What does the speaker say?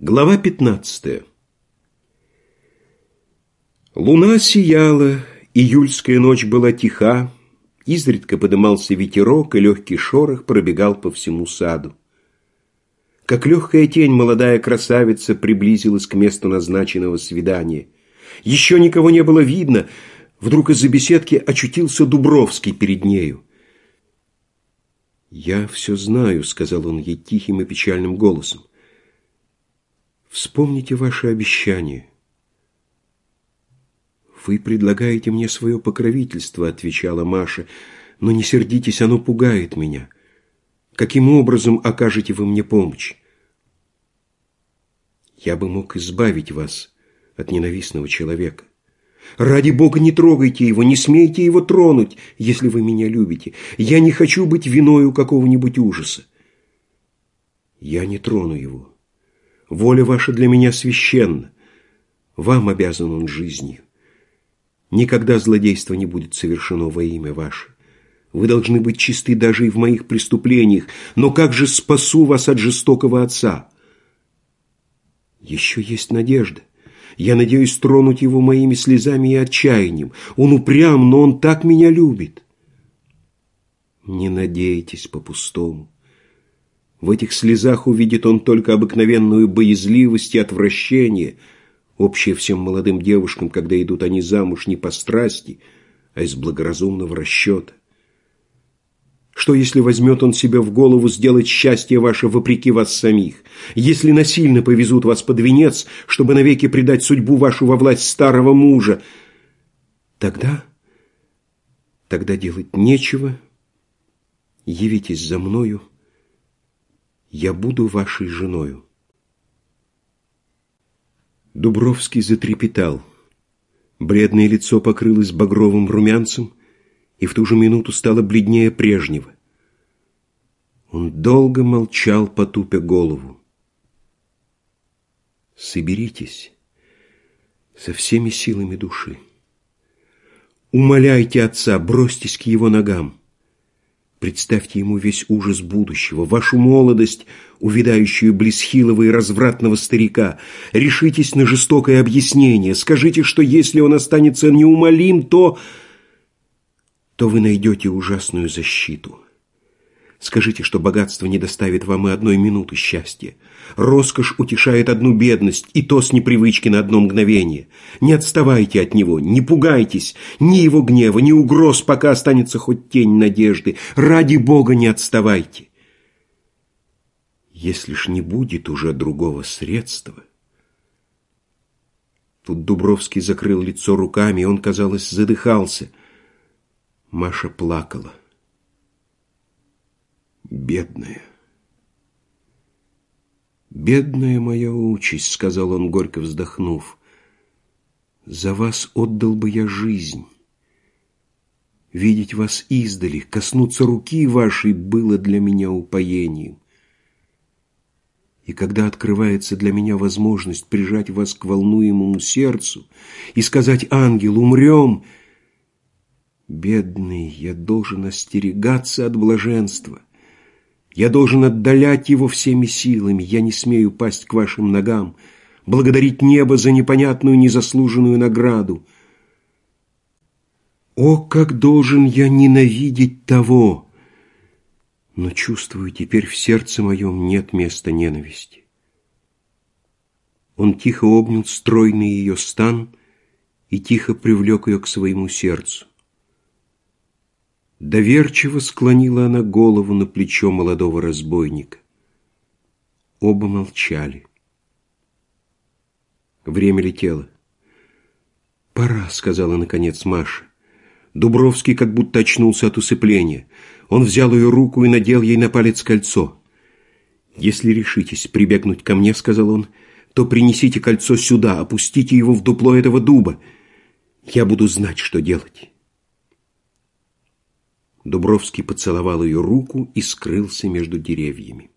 Глава 15 Луна сияла, июльская ночь была тиха, изредка подымался ветерок, и легкий шорох пробегал по всему саду. Как легкая тень молодая красавица приблизилась к месту назначенного свидания. Еще никого не было видно, вдруг из-за беседки очутился Дубровский перед нею. «Я все знаю», — сказал он ей тихим и печальным голосом. Вспомните ваши обещания. Вы предлагаете мне свое покровительство, отвечала Маша, но не сердитесь, оно пугает меня. Каким образом окажете вы мне помощь? Я бы мог избавить вас от ненавистного человека. Ради Бога, не трогайте его, не смейте его тронуть, если вы меня любите. Я не хочу быть виною какого-нибудь ужаса. Я не трону его. Воля ваша для меня священна. Вам обязан он жизнью. Никогда злодейство не будет совершено во имя ваше. Вы должны быть чисты даже и в моих преступлениях, но как же спасу вас от жестокого отца? Еще есть надежда. Я надеюсь тронуть его моими слезами и отчаянием. Он упрям, но он так меня любит. Не надейтесь по-пустому. В этих слезах увидит он только обыкновенную боязливость и отвращение, общее всем молодым девушкам, когда идут они замуж не по страсти, а из благоразумного расчета. Что, если возьмет он себе в голову сделать счастье ваше вопреки вас самих? Если насильно повезут вас под венец, чтобы навеки предать судьбу вашу во власть старого мужа? Тогда... Тогда делать нечего. Явитесь за мною, я буду вашей женою. Дубровский затрепетал. Бледное лицо покрылось багровым румянцем и в ту же минуту стало бледнее прежнего. Он долго молчал, потупя голову. «Соберитесь со всеми силами души. Умоляйте отца, бросьтесь к его ногам. Представьте ему весь ужас будущего, вашу молодость, увядающую близ хилого и развратного старика. Решитесь на жестокое объяснение. Скажите, что если он останется неумолим, то... то вы найдете ужасную защиту. Скажите, что богатство не доставит вам и одной минуты счастья. Роскошь утешает одну бедность, и то с непривычки на одно мгновение. Не отставайте от него, не пугайтесь, ни его гнева, ни угроз, пока останется хоть тень надежды. Ради Бога не отставайте. Если ж не будет уже другого средства... Тут Дубровский закрыл лицо руками, и он, казалось, задыхался. Маша плакала. Бедная. «Бедная моя участь», — сказал он, горько вздохнув. «За вас отдал бы я жизнь. Видеть вас издали, коснуться руки вашей было для меня упоением. И когда открывается для меня возможность прижать вас к волнуемому сердцу и сказать «Ангел, умрем», бедный, я должен остерегаться от блаженства. Я должен отдалять его всеми силами. Я не смею пасть к вашим ногам, благодарить небо за непонятную незаслуженную награду. О, как должен я ненавидеть того! Но чувствую, теперь в сердце моем нет места ненависти. Он тихо обнял стройный ее стан и тихо привлек ее к своему сердцу. Доверчиво склонила она голову на плечо молодого разбойника. Оба молчали. Время летело. «Пора», — сказала наконец Маша. Дубровский как будто очнулся от усыпления. Он взял ее руку и надел ей на палец кольцо. «Если решитесь прибегнуть ко мне, — сказал он, — то принесите кольцо сюда, опустите его в дупло этого дуба. Я буду знать, что делать». Дубровский поцеловал ее руку и скрылся между деревьями.